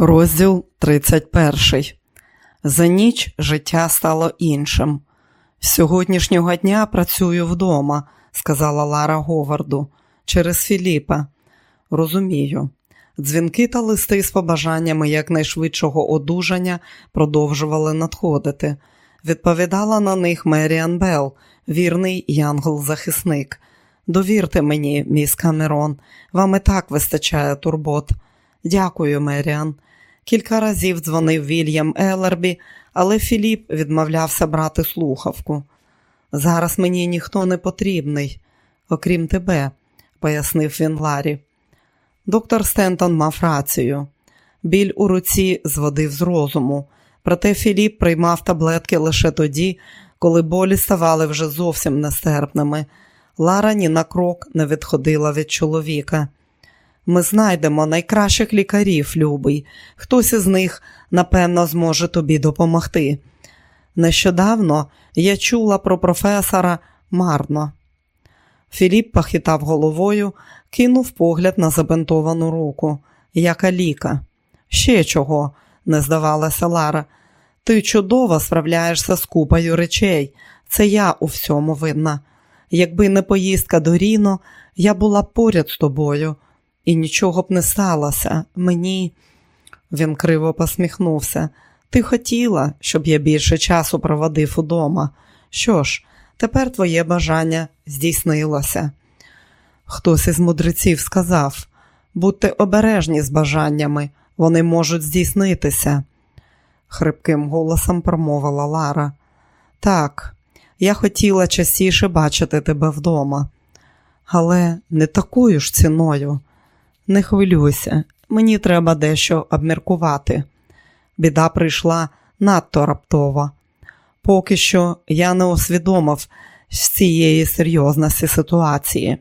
Розділ 31. За ніч життя стало іншим. З сьогоднішнього дня працюю вдома, сказала Лара Говарду, через Філіпа. Розумію. Дзвінки та листи з побажаннями якнайшвидшого одужання продовжували надходити. Відповідала на них Меріан Белл, вірний янгол-захисник. Довірте мені, міс Камерон, вам і так вистачає турбот. Дякую, Меріан. Кілька разів дзвонив Вільям Елербі, але Філіп відмовлявся брати слухавку. Зараз мені ніхто не потрібний, окрім тебе, пояснив він Ларі. Доктор Стентон мав рацію. Біль у руці зводив з розуму, проте Філіп приймав таблетки лише тоді, коли болі ставали вже зовсім нестерпними. Лара ні на крок не відходила від чоловіка. Ми знайдемо найкращих лікарів, любий. Хтось із них, напевно, зможе тобі допомогти. Нещодавно я чула про професора марно. Філіп похитав головою, кинув погляд на забинтовану руку. Яка ліка. Ще чого, не здавалася Лара. Ти чудово справляєшся з купою речей. Це я у всьому винна. Якби не поїздка до Ріно, я була поряд з тобою і нічого б не сталося. Мені, він криво посміхнувся. Ти хотіла, щоб я більше часу проводив удома. Що ж, тепер твоє бажання здійснилося. Хтось із мудреців сказав будьте обережні з бажаннями, вони можуть здійснитися. Хрипким голосом промовила Лара. Так, я хотіла частіше бачити тебе вдома, але не такою ж ціною. Не хвилюйся, мені треба дещо обміркувати. Біда прийшла надто раптово. Поки що я не усвідомив цієї серйозності ситуації.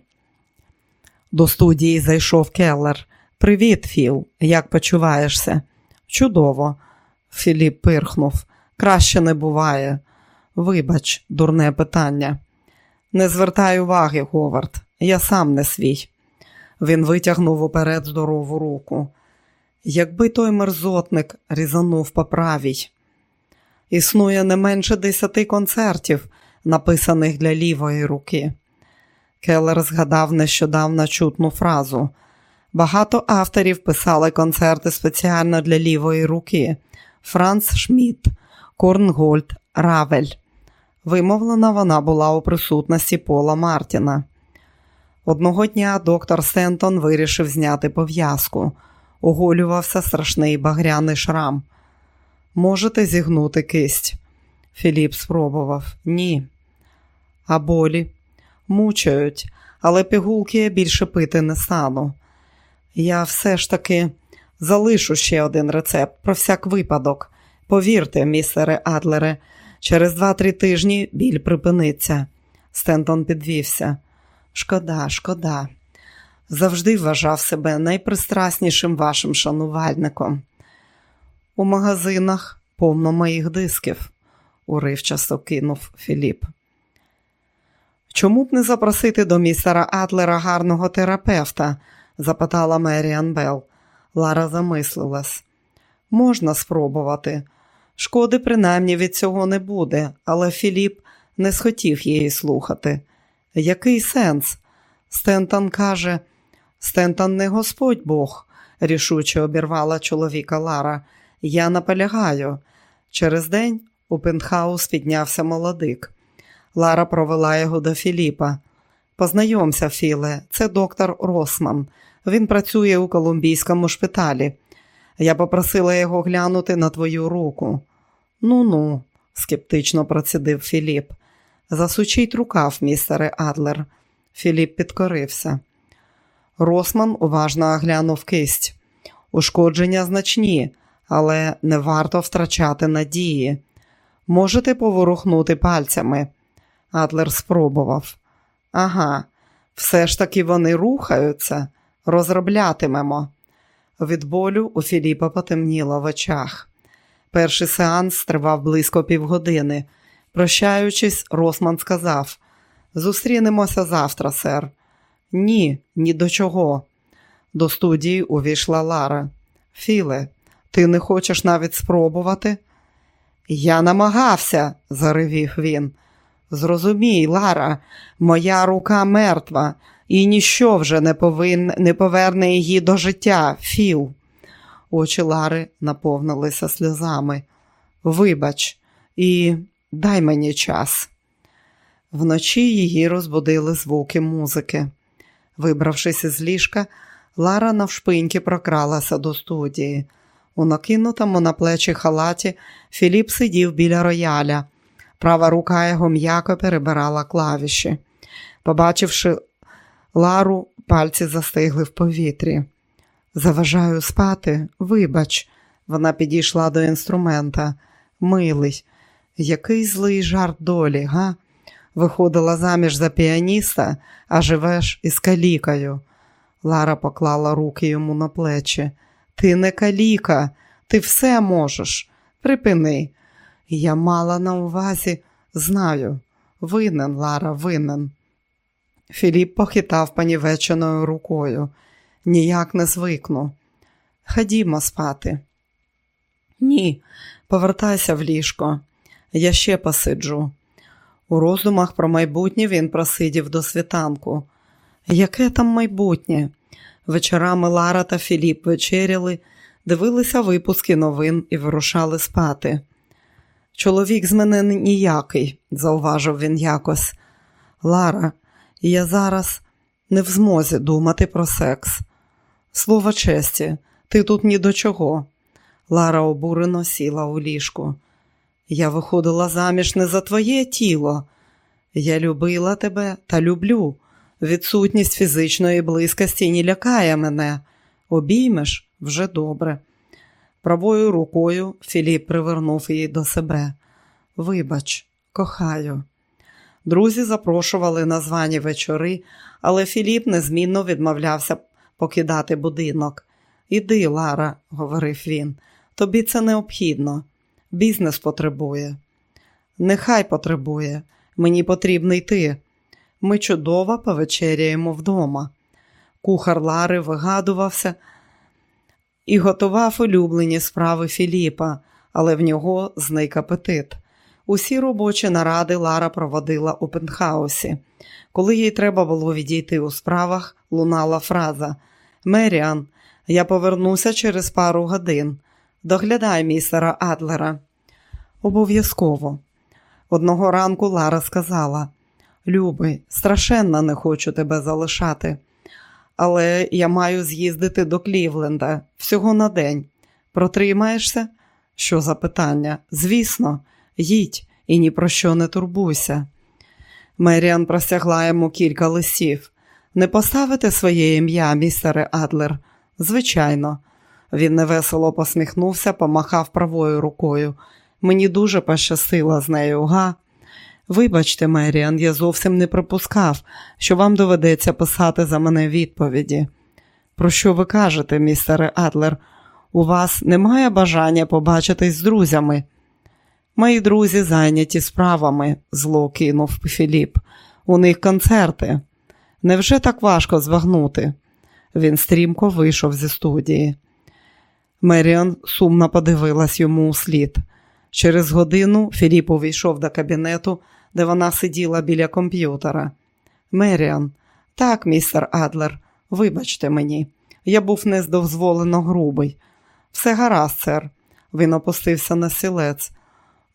До студії зайшов Келлер. Привіт, Філ, як почуваєшся? Чудово. Філіп пирхнув. Краще не буває. Вибач, дурне питання. Не звертай уваги, Говард, я сам не свій. Він витягнув уперед здорову руку. Якби той мерзотник різанув по правій. Існує не менше десяти концертів, написаних для лівої руки. Келлер згадав нещодавно чутну фразу. Багато авторів писали концерти спеціально для лівої руки. Франц Шмідт, Корнгольд, Равель. Вимовлена вона була у присутності Пола Мартіна. Одного дня доктор Стентон вирішив зняти пов'язку. Оголювався страшний багряний шрам. Можете зігнути кисть? Філіп спробував. Ні. А болі мучають, але пігулки я більше пити не стану. Я все ж таки залишу ще один рецепт про всяк випадок. Повірте, містере Адлере, через два-три тижні біль припиниться. Стентон підвівся. Шкода, шкода. Завжди вважав себе найпристраснішим вашим шанувальником. У магазинах повно моїх дисків, уривчасто кинув Філіп. Чому б не запросити до містера Атлера гарного терапевта? запитала Меріан Белл. Лара замислилась. Можна спробувати. Шкоди принаймні від цього не буде, але Філіп не схотів її слухати. Який сенс? Стентон каже, Стентон не Господь Бог, рішуче обірвала чоловіка Лара. Я наполягаю. Через день у пентхаус піднявся молодик. Лара провела його до Філіпа. Познайомся, Філе, це доктор Росман. Він працює у колумбійському шпиталі. Я попросила його глянути на твою руку. Ну ну, скептично процідив Філіп. Засучіть рукав, містере Адлер. Філіп підкорився. Росман уважно оглянув кисть. Ушкодження значні, але не варто втрачати надії. Можете поворухнути пальцями. Адлер спробував. Ага, все ж таки вони рухаються, розроблятимемо. Від болю у Філіпа потемніло в очах. Перший сеанс тривав близько півгодини. Прощаючись, Росман сказав: Зустрінемося завтра, сер. Ні, ні до чого. До студії увійшла Лара. Філе, Ти не хочеш навіть спробувати? Я намагався, заревів він. Зрозумій, Лара, моя рука мертва, і ніщо вже не повин... не поверне її до життя, Філ. Очі Лари наповнилися сльозами. Вибач, і дай мені час. Вночі її розбудили звуки музики. Вибравшись із ліжка, Лара навшпиньки прокралася до студії. У накинутому на плечі халаті Філіп сидів біля рояля. Права рука його м'яко перебирала клавіші. Побачивши Лару, пальці застигли в повітрі. Заважаю спати, вибач, вона підійшла до інструмента. Милий, який злий жарт долі, га? Виходила заміж за піаніста, а живеш із калікою. Лара поклала руки йому на плечі. Ти не каліка, ти все можеш. Припини. Я мала на увазі, знаю, винен, Лара, винен. Філіп похитав панівеченою рукою. Ніяк не звикну. Ходімо спати. Ні, повертайся в ліжко. Я ще посиджу. У роздумах про майбутнє він просидів до світанку. Яке там майбутнє? Вечорами Лара та Філіп вечеряли, дивилися випуски новин і вирушали спати. Чоловік з мене ніякий, зауважив він якось. Лара, я зараз не в змозі думати про секс. Слово честі, ти тут ні до чого. Лара обурено сіла у ліжку. Я виходила заміж не за твоє тіло. Я любила тебе та люблю. Відсутність фізичної близькості не лякає мене. Обіймеш вже добре. Правою рукою Філіп привернув її до себе. Вибач, кохаю. Друзі запрошували на звані вечори, але Філіп незмінно відмовлявся покидати будинок. Іди, Лара, говорив він, тобі це необхідно. Бізнес потребує. Нехай потребує. Мені потрібно йти. Ми чудово повечеряємо вдома. Кухар Лари вигадувався і готував улюблені справи Філіпа, але в нього зник апетит. Усі робочі наради Лара проводила у пентхаусі. Коли їй треба було відійти у справах, лунала фраза Меріан, я повернуся через пару годин. Доглядай містера Адлера. Обов'язково. Одного ранку Лара сказала Любий, страшенно не хочу тебе залишати, але я маю з'їздити до Клівленда всього на день. Протримаєшся? Що за питання? Звісно, їдь і ні про що не турбуйся. Меріан простягла йому кілька листів. Не поставите своє ім'я, містере Адлер? Звичайно. Він невесело посміхнувся, помахав правою рукою. Мені дуже пощастило з нею, га? Вибачте, Меріан, я зовсім не припускав, що вам доведеться писати за мене відповіді. Про що ви кажете, містере Адлер? У вас немає бажання побачитись з друзями? Мої друзі зайняті справами, зло кинув Філіп. У них концерти. Невже так важко звагнути? Він стрімко вийшов зі студії. Меріан сумно подивилась йому у слід. Через годину Філіп увійшов до кабінету, де вона сиділа біля комп'ютера. Меріан, так, містер Адлер, вибачте мені, я був нездозволено грубий. Все гаразд, сер. Він опустився на сілець.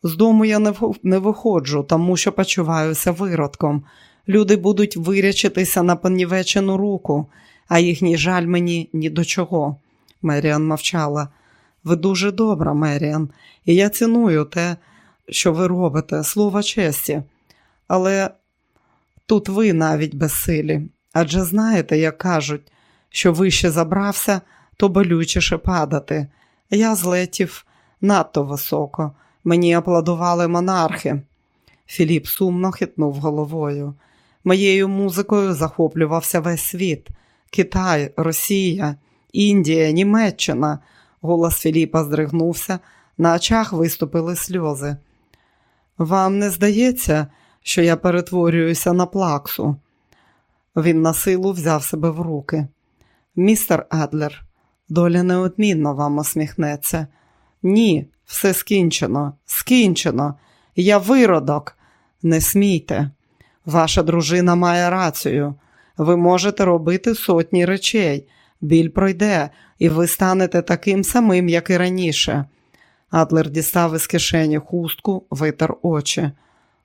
З дому я не виходжу, тому що почуваюся виродком. Люди будуть вирячитися на понівечену руку, а їхній жаль мені ні до чого. Меріан мовчала. Ви дуже добра, Меріан, і я ціную те, що ви робите, слово честі. Але тут ви навіть безсилі. Адже знаєте, як кажуть, що вище забрався, то болючіше падати. Я злетів надто високо. Мені аплодували монархи. Філіп сумно хитнув головою. Моєю музикою захоплювався весь світ: Китай, Росія, Індія, Німеччина. Голос Філіпа здригнувся, на очах виступили сльози. Вам не здається, що я перетворююся на плаксу? Він на силу взяв себе в руки. Містер Адлер, Доля неодмінно вам усміхнеться. Ні, все скінчено, скінчено. Я виродок. Не смійте. Ваша дружина має рацію. Ви можете робити сотні речей. Біль пройде, і ви станете таким самим, як і раніше. Адлер дістав із кишені хустку, витер очі.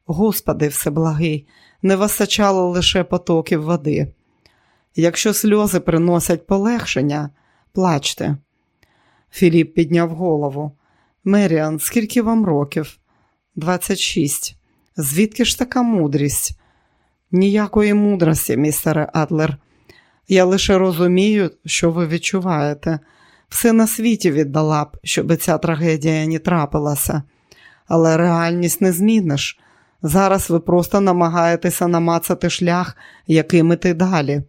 Господи, всеблагий, не вистачало лише потоків води. Якщо сльози приносять полегшення, плачте. Філіп підняв голову. Меріан, скільки вам років? Двадцять шість. Звідки ж така мудрість? Ніякої мудрості, містере Адлер. Я лише розумію, що ви відчуваєте. Все на світі віддала б, щоб ця трагедія не трапилася. Але реальність не зміниш. Зараз ви просто намагаєтеся намацати шлях, яким іти далі.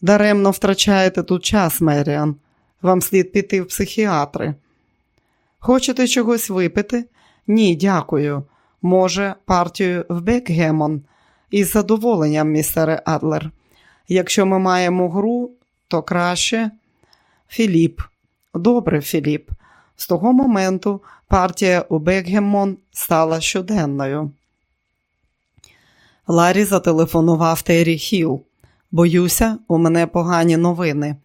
Даремно втрачаєте тут час, Меріан. Вам слід піти в психіатри. Хочете чогось випити? Ні, дякую. Може, партію в Бекгемон? Із задоволенням, містере Адлер. Якщо ми маємо гру, то краще Філіп. Добре, Філіп. З того моменту партія у Бекгемон стала щоденною. Ларі зателефонував Террі Хіл. Боюся, у мене погані новини.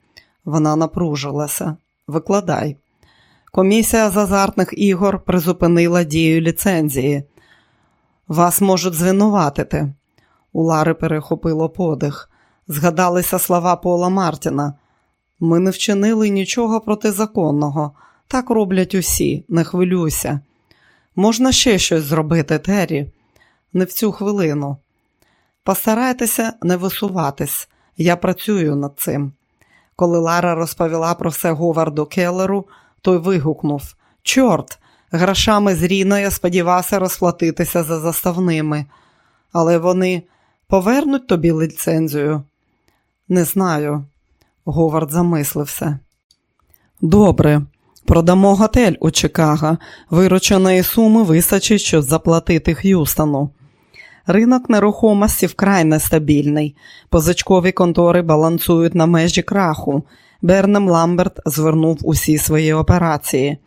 Вона напружилася. Викладай. Комісія з азартних ігор призупинила дію ліцензії. Вас можуть звинуватити. У Лари перехопило подих. Згадалися слова Пола Мартіна. Ми не вчинили нічого протизаконного. Так роблять усі, не хвилюйся. Можна ще щось зробити, Террі? Не в цю хвилину. Постарайтеся не висуватись, я працюю над цим. Коли Лара розповіла про все Говарду Келлеру, той вигукнув Чорт, грошами з Ріно я сподівався розплатитися за заставними, але вони повернуть тобі ліцензію? Не знаю. Говард замислився. Добре, продамо готель у Чикаго. Вирученої суми вистачить, щоб заплатити Х'юстону. Ринок нерухомості вкрай нестабільний. Позичкові контори балансують на межі краху. Бернем Ламберт звернув усі свої операції.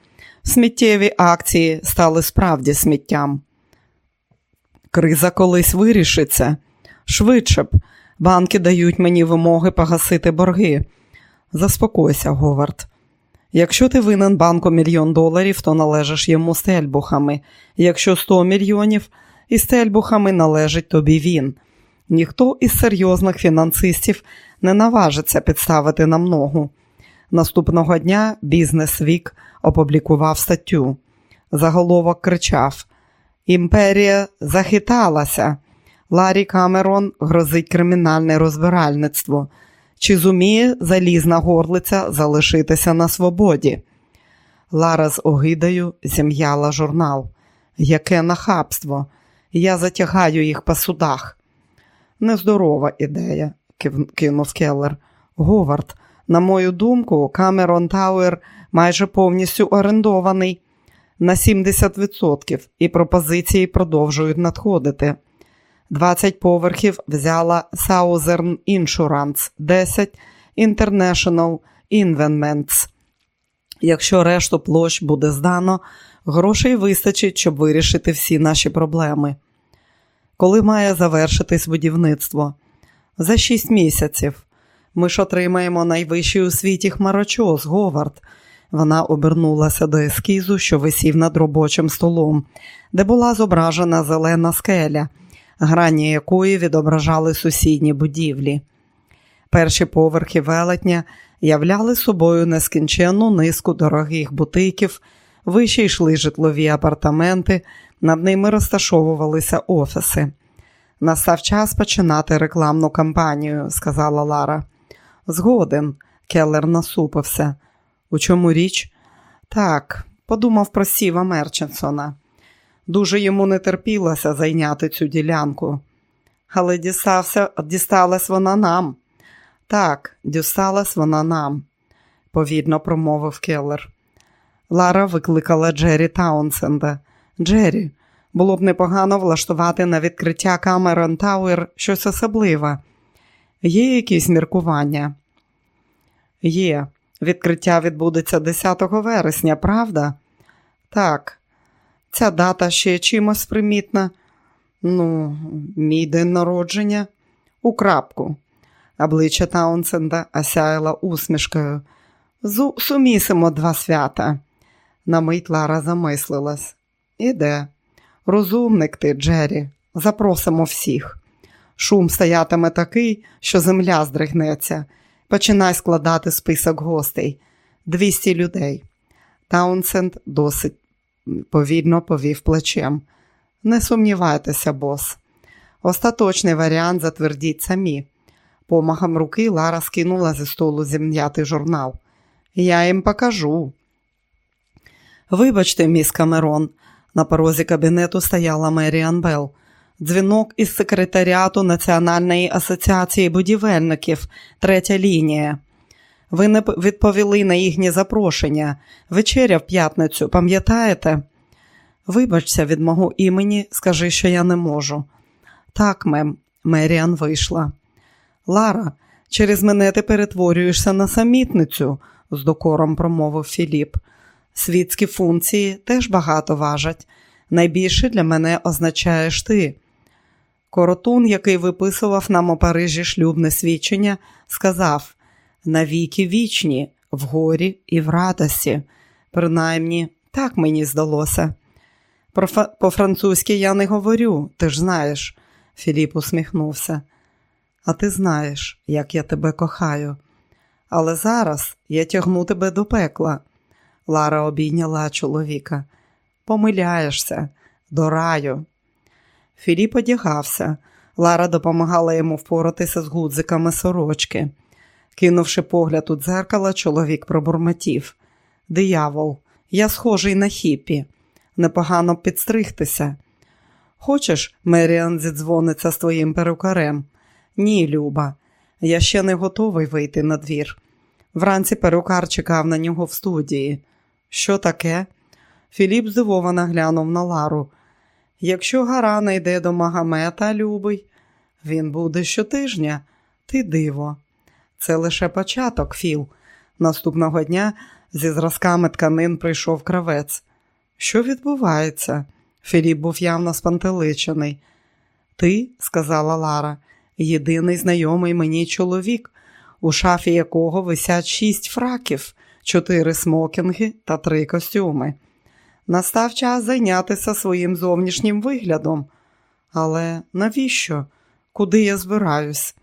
Сміттєві акції стали справді сміттям. Криза колись вирішиться. Швидше б. Банки дають мені вимоги погасити борги. Заспокойся, Говард. Якщо ти винен банку мільйон доларів, то належиш йому стельбухами. Якщо 100 мільйонів, і стельбухами належить тобі він. Ніхто із серйозних фінансистів не наважиться підставити нам ногу. Наступного дня Бізнес Вік опублікував статтю. Заголовок кричав: Імперія захиталася. Ларі Камерон грозить кримінальне розбиральництво. Чи зуміє залізна горлиця залишитися на свободі? Лара з огидою зім'яла журнал. Яке нахабство! Я затягаю їх по судах. Нездорова ідея, кинув Келлер. Говард, на мою думку, Камерон Тауер майже повністю орендований на 70% і пропозиції продовжують надходити. 20 поверхів взяла Southern Insurance, 10 International Investments. Якщо решту площ буде здано, грошей вистачить, щоб вирішити всі наші проблеми. Коли має завершитись будівництво? За 6 місяців. Ми ж отримаємо найвищий у світі хмарочос, Говард. Вона обернулася до ескізу, що висів над робочим столом, де була зображена зелена скеля грані якої відображали сусідні будівлі. Перші поверхи велетня являли собою нескінченну низку дорогих бутиків, вище йшли житлові апартаменти, над ними розташовувалися офіси. Настав час починати рекламну кампанію, сказала Лара. Згоден, Келлер насупився. У чому річ? Так, подумав про Сіва Мерченсона. Дуже йому не терпілося зайняти цю ділянку. Але дістався, дісталась вона нам. Так, дісталась вона нам, повільно промовив Келлер. Лара викликала Джері Таунсенда. Джері, було б непогано влаштувати на відкриття Камерон Тауер щось особливе. Є якісь міркування? Є. Відкриття відбудеться 10 вересня, правда? Так, ця дата ще чимось примітна. Ну, мій день народження у крапку. Обличчя Таунсенда осяяла усмішкою. Сумісимо два свята. На мить Лара замислилась. Іде. Розумник ти, Джері, запросимо всіх. Шум стоятиме такий, що земля здригнеться. Починай складати список гостей. Двісті людей. Таунсенд досить повільно повів плечем. Не сумнівайтеся, бос. Остаточний варіант затвердіть самі. Помахом руки Лара скинула зі столу зім'ятий журнал. Я їм покажу. Вибачте, міс Камерон, на порозі кабінету стояла Меріан Белл. Дзвінок із секретаріату Національної асоціації будівельників, третя лінія. Ви не відповіли на їхнє запрошення. Вечеря в п'ятницю, пам'ятаєте? Вибачся від мого імені, скажи, що я не можу. Так, мем, Меріан вийшла. Лара, через мене ти перетворюєшся на самітницю, з докором промовив Філіп. Світські функції теж багато важать. Найбільше для мене означаєш ти. Коротун, який виписував нам у Парижі шлюбне свідчення, сказав навіки вічні, в горі і в радості. Принаймні, так мені здалося. По-французьки я не говорю, ти ж знаєш, Філіп усміхнувся. А ти знаєш, як я тебе кохаю. Але зараз я тягну тебе до пекла. Лара обійняла чоловіка. Помиляєшся, до раю. Філіп одягався. Лара допомагала йому впоратися з гудзиками сорочки. Кинувши погляд у дзеркало, чоловік пробурмотів. Диявол, я схожий на хіпі. Непогано підстригтися. Хочеш, Меріан зідзвониться з твоїм перукарем? Ні, Люба, я ще не готовий вийти на двір. Вранці перукар чекав на нього в студії. Що таке? Філіп здивовано глянув на Лару. Якщо гара не йде до Магомета, любий, він буде щотижня, ти диво. Це лише початок, Філ. Наступного дня зі зразками тканин прийшов кравець. Що відбувається? Філіп був явно спантеличений. Ти, сказала Лара, єдиний знайомий мені чоловік, у шафі якого висять шість фраків, чотири смокінги та три костюми. Настав час зайнятися своїм зовнішнім виглядом. Але навіщо? Куди я збираюсь?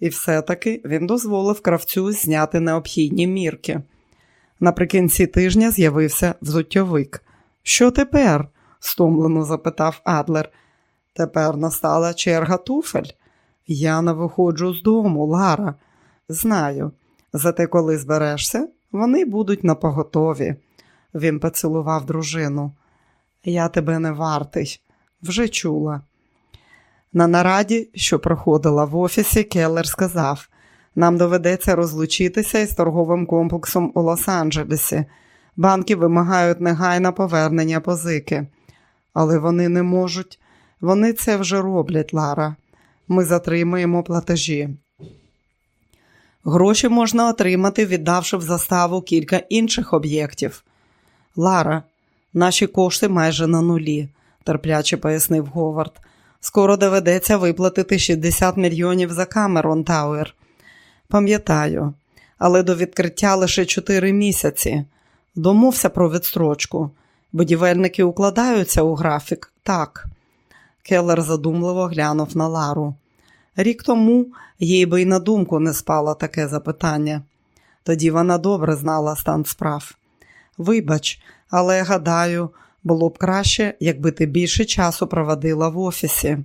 І все-таки він дозволив кравцю зняти необхідні мірки. Наприкінці тижня з'явився взуттєвик. Що тепер? стомлено запитав Адлер. Тепер настала черга туфель. Я не виходжу з дому, Лара. Знаю. Зате, коли зберешся, вони будуть напоготові. Він поцілував дружину. Я тебе не вартий, вже чула. На нараді, що проходила в офісі, Келлер сказав: нам доведеться розлучитися із торговим комплексом у Лос-Анджелесі. Банки вимагають негайно повернення позики. Але вони не можуть. Вони це вже роблять, Лара. Ми затримуємо платежі. Гроші можна отримати, віддавши в заставу кілька інших об'єктів. Лара, наші кошти майже на нулі, терпляче пояснив Говард. Скоро доведеться виплатити 60 мільйонів за Камерон Тауер. Пам'ятаю, але до відкриття лише 4 місяці. Домовся про відстрочку. Будівельники укладаються у графік? Так. Келлер задумливо глянув на Лару. Рік тому їй би й на думку не спало таке запитання. Тоді вона добре знала стан справ. Вибач, але гадаю, було б краще, якби ти більше часу проводила в офісі.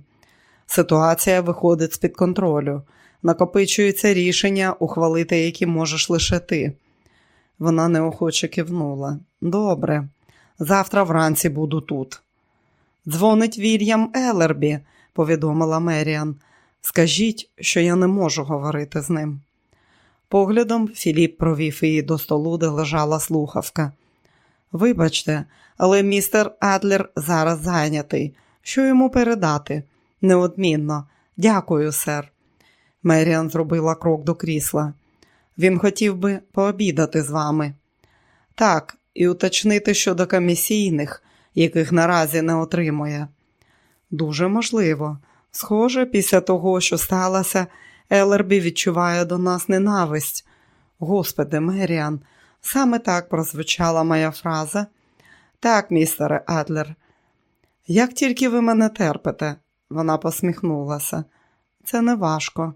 Ситуація виходить з-під контролю. Накопичується рішення, ухвалити які можеш лише ти. Вона неохоче кивнула. Добре, завтра вранці буду тут. Дзвонить Вільям Елербі, повідомила Меріан. Скажіть, що я не можу говорити з ним. Поглядом Філіп провів її до столу, де лежала слухавка. Вибачте, але містер Адлер зараз зайнятий. Що йому передати? Неодмінно. Дякую, сер. Меріан зробила крок до крісла. Він хотів би пообідати з вами. Так, і уточнити щодо комісійних, яких наразі не отримує. Дуже можливо. Схоже, після того, що сталося, Елербі відчуває до нас ненависть. Господи, Меріан, саме так прозвучала моя фраза. Так, містере Адлер, як тільки ви мене терпите, вона посміхнулася. Це не важко.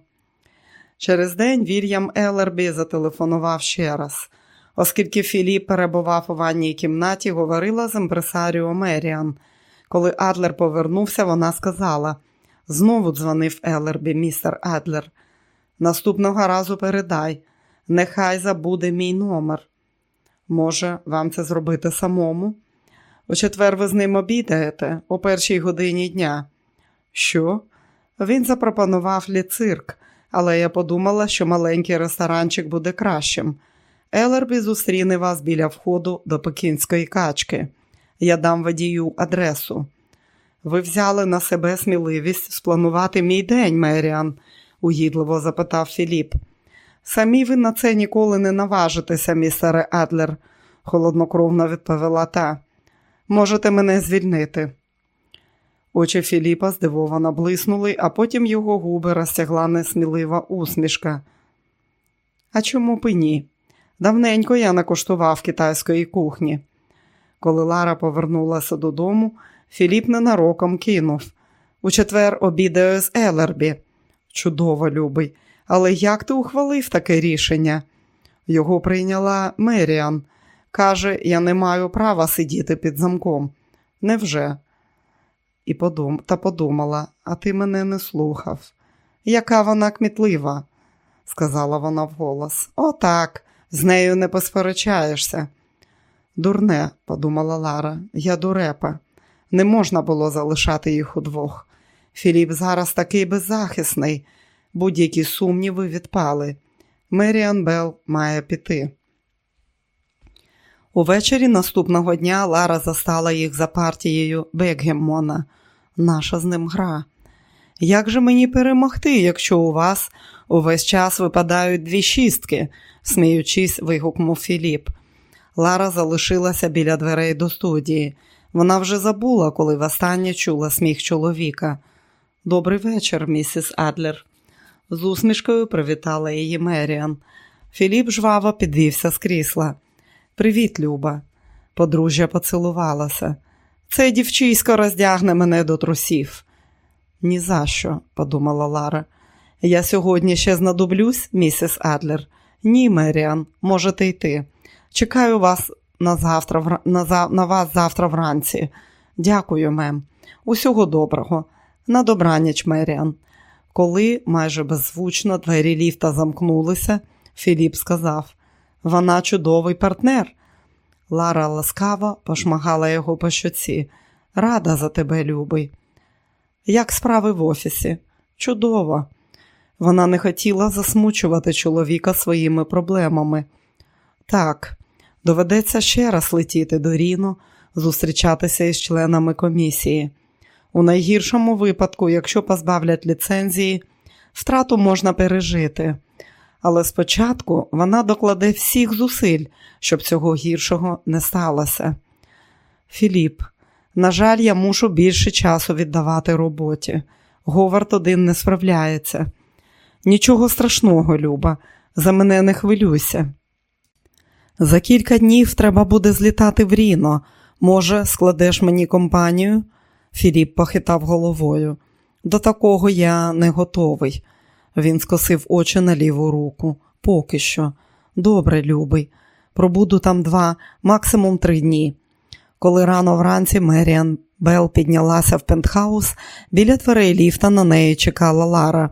Через день Вільям Елербі зателефонував ще раз. Оскільки Філіп перебував у ванній кімнаті, говорила з імпресаріо Меріан. Коли Адлер повернувся, вона сказала знову дзвонив Елербі, містер Адлер. Наступного разу передай, нехай забуде мій номер. Може, вам це зробити самому? У четвер ви з ним обідаєте о першій годині дня. Що? Він запропонував ліцирк, але я подумала, що маленький ресторанчик буде кращим. Елербі зустріне вас біля входу до пекінської качки. Я дам водію адресу. Ви взяли на себе сміливість спланувати мій день, Меріан, угідливо запитав Філіп. Самі ви на це ніколи не наважитеся, містере Адлер, холоднокровно відповіла та. Можете мене звільнити. Очі Філіпа здивовано блиснули, а потім його губи розтягла несмілива усмішка. А чому б і ні? Давненько я накуштував китайської кухні. Коли Лара повернулася додому, Філіп ненароком кинув. У четвер обідаю з Елербі. Чудово, любий, але як ти ухвалив таке рішення? Його прийняла Меріан. Каже, я не маю права сидіти під замком. Невже? І подум... Та подумала, а ти мене не слухав. Яка вона кмітлива, сказала вона вголос. Отак, з нею не посперечаєшся. Дурне, подумала Лара, я дурепа. Не можна було залишати їх удвох. Філіп зараз такий беззахисний, будь-які сумніви відпали. Меріан Белл має піти. Увечері наступного дня Лара застала їх за партією Бекгеммона. Наша з ним гра. Як же мені перемогти, якщо у вас увесь час випадають дві шістки? сміючись, вигукнув Філіп. Лара залишилася біля дверей до студії. Вона вже забула, коли востаннє чула сміх чоловіка. Добрий вечір, місіс Адлер. З усмішкою привітала її Меріан. Філіп жваво підвівся з крісла. Привіт, Люба. Подружжя поцілувалася. Це дівчисько роздягне мене до трусів. «Ні за що», – подумала Лара. Я сьогодні ще знадоблюсь, місіс Адлер. Ні, Меріан, можете йти. Чекаю вас на завтра, на, на вас завтра вранці. Дякую, мем. Усього доброго. На добраніч, Меріан. Коли майже беззвучно двері ліфта замкнулися, Філіп сказав: вона чудовий партнер. Лара ласкаво пошмагала його по щоці. Рада за тебе, любий. Як справи в офісі? Чудово. Вона не хотіла засмучувати чоловіка своїми проблемами. Так, доведеться ще раз летіти до Ріно, зустрічатися із членами комісії. У найгіршому випадку, якщо позбавлять ліцензії, втрату можна пережити. Але спочатку вона докладе всіх зусиль, щоб цього гіршого не сталося. Філіп, на жаль, я мушу більше часу віддавати роботі. Говард один не справляється. Нічого страшного, Люба, за мене не хвилюйся. За кілька днів треба буде злітати в Ріно. Може, складеш мені компанію? Філіп похитав головою. До такого я не готовий. Він скосив очі на ліву руку. Поки що. Добре, любий. Пробуду там два, максимум три дні. Коли рано вранці Меріан Белл піднялася в пентхаус, біля дверей ліфта на неї чекала Лара.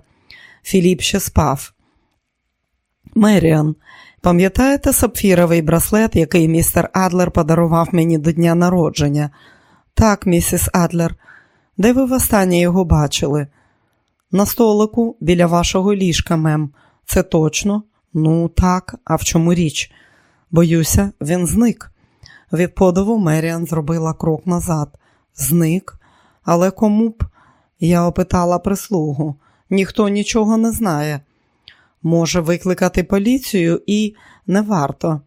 Філіп ще спав. Меріан, пам'ятаєте сапфіровий браслет, який містер Адлер подарував мені до дня народження? Так, місіс Адлер, де ви востаннє його бачили? На столику біля вашого ліжка, мем. Це точно? Ну, так, а в чому річ? Боюся, він зник. Від подиву Меріан зробила крок назад. Зник, але кому б? Я опитала прислугу. Ніхто нічого не знає. Може викликати поліцію і не варто.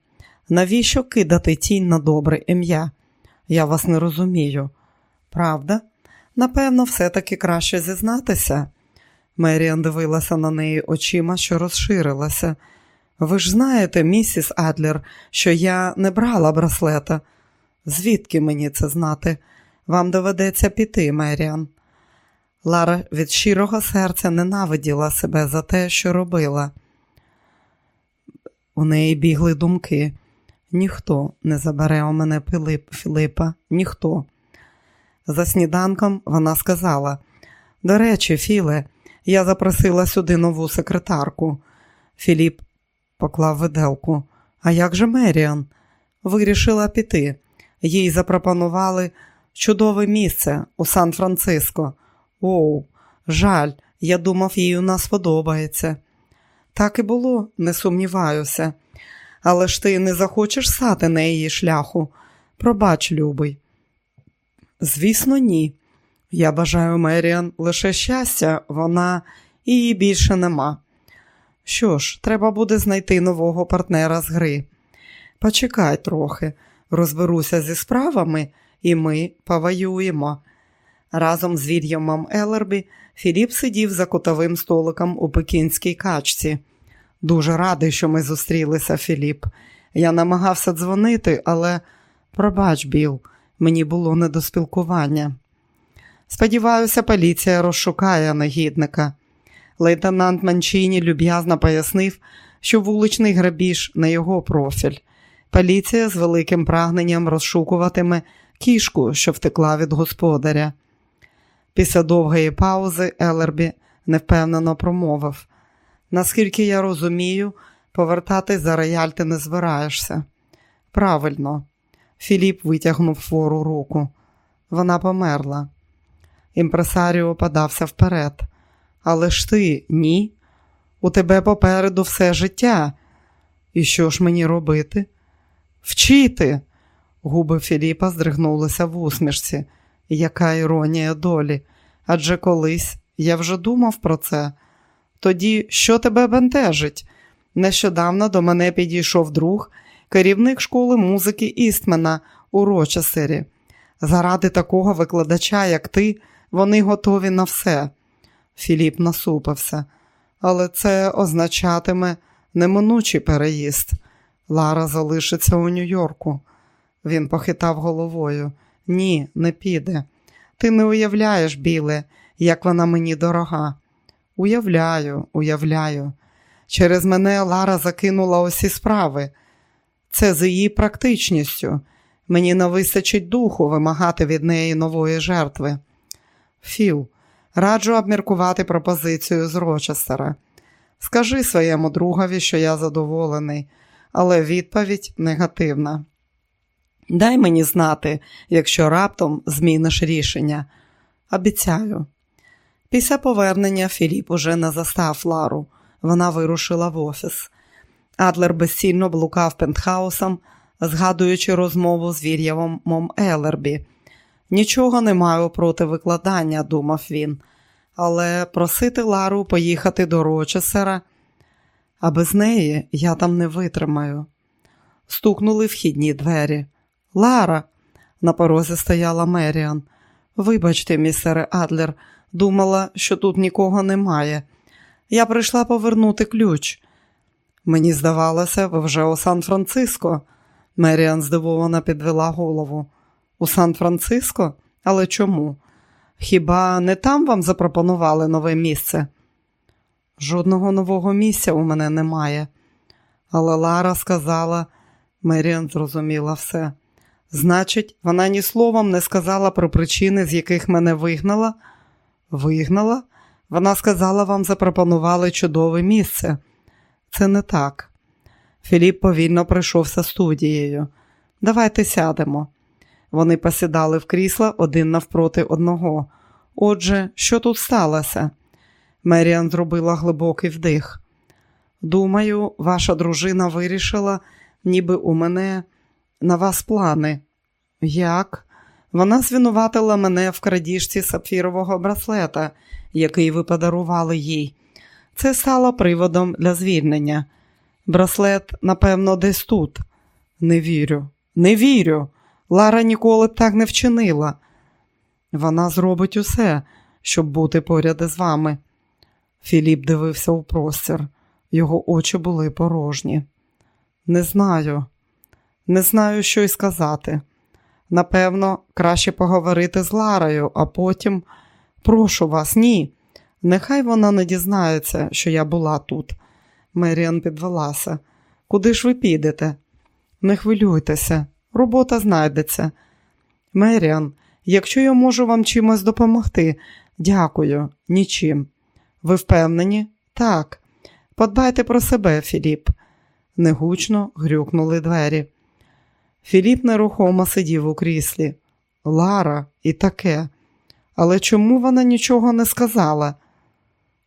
Навіщо кидати тінь на добре ім'я? Я вас не розумію. Правда? Напевно, все-таки краще зізнатися. Меріан дивилася на неї очима, що розширилася. Ви ж знаєте, місіс Адлер, що я не брала браслета. Звідки мені це знати? Вам доведеться піти, Меріан. Лара від щирого серця ненавиділа себе за те, що робила. У неї бігли думки. Ніхто не забере у мене Філипа, ніхто. За сніданком вона сказала: До речі, Філе, я запросила сюди нову секретарку. Філіп поклав виделку. А як же Меріан? Вирішила піти. Їй запропонували чудове місце у Сан-Франциско. Оу, жаль, я думав, їй у нас подобається. Так і було, не сумніваюся. Але ж ти не захочеш сати на її шляху. Пробач, любий. Звісно, ні. Я бажаю Меріан лише щастя, вона її більше нема. Що ж, треба буде знайти нового партнера з гри. Почекай трохи, розберуся зі справами, і ми повоюємо. Разом з Вільямом Елербі Філіп сидів за кутовим столиком у пекінській качці. Дуже радий, що ми зустрілися, Філіп. Я намагався дзвонити, але пробач, Біл, мені було не до спілкування. Сподіваюся, поліція розшукає негідника. Лейтенант Манчині люб'язно пояснив, що вуличний грабіж не його профіль. Поліція з великим прагненням розшукуватиме кішку, що втекла від господаря. Після довгої паузи Елербі невпевнено промовив наскільки я розумію, повертатись за рояль ти не збираєшся. Правильно, Філіп витягнув фору руку. Вона померла. Імпресаріо подався вперед. Але ж ти ні? У тебе попереду все життя. І що ж мені робити? Вчити. Губи Філіпа здригнулися в усмішці. Яка іронія долі. Адже колись я вже думав про це. Тоді що тебе бентежить? Нещодавно до мене підійшов друг, керівник школи музики Істмена у Рочесері. Заради такого викладача, як ти, вони готові на все. Філіп насупився, але це означатиме неминучий переїзд. Лара залишиться у Нью-Йорку. Він похитав головою. Ні, не піде. Ти не уявляєш, біле, як вона мені дорога. Уявляю, уявляю. Через мене Лара закинула усі справи. Це з її практичністю. Мені не вистачить духу вимагати від неї нової жертви. Філ, раджу обміркувати пропозицію з Рочестера. Скажи своєму другові, що я задоволений, але відповідь негативна. Дай мені знати, якщо раптом зміниш рішення. Обіцяю. Після повернення Філіп уже не застав Лару. Вона вирушила в офіс. Адлер безцільно блукав пентхаусом, згадуючи розмову з Вільямом Елербі. Нічого не маю проти викладання, думав він, але просити Лару поїхати до Рочесера, а без неї я там не витримаю. Стукнули вхідні двері. Лара, на порозі стояла Меріан. Вибачте, містере Адлер, думала, що тут нікого немає. Я прийшла повернути ключ. Мені здавалося, ви вже у Сан-Франциско. Меріан здивовано підвела голову. У Сан-Франциско? Але чому? Хіба не там вам запропонували нове місце? Жодного нового місця у мене немає. Але Лара сказала, Меріан зрозуміла все. Значить, вона ні словом не сказала про причини, з яких мене вигнала. Вигнала? Вона сказала, вам запропонували чудове місце. Це не так. Філіп повільно прийшовся студією. Давайте сядемо. Вони посідали в крісла один навпроти одного. Отже, що тут сталося? Меріан зробила глибокий вдих. Думаю, ваша дружина вирішила, ніби у мене на вас плани. Як? Вона звинуватила мене в крадіжці сапфірового браслета, який ви подарували їй. Це стало приводом для звільнення. Браслет, напевно, десь тут. Не вірю, не вірю. Лара ніколи б так не вчинила. Вона зробить усе, щоб бути поряд із вами. Філіп дивився у простір. Його очі були порожні. Не знаю, не знаю, що й сказати. Напевно, краще поговорити з Ларою, а потім прошу вас, ні. Нехай вона не дізнається, що я була тут. Меріан підвелася. Куди ж ви підете? Не хвилюйтеся, робота знайдеться. Меріан, якщо я можу вам чимось допомогти, дякую, нічим. Ви впевнені? Так. Подбайте про себе, Філіп. Негучно грюкнули двері. Філіп нерухомо сидів у кріслі. Лара і таке. Але чому вона нічого не сказала?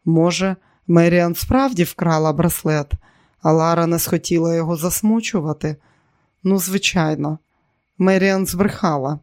Може, Меріан справді вкрала браслет, а Лара не схотіла його засмучувати? Ну, звичайно, Меріан збрехала.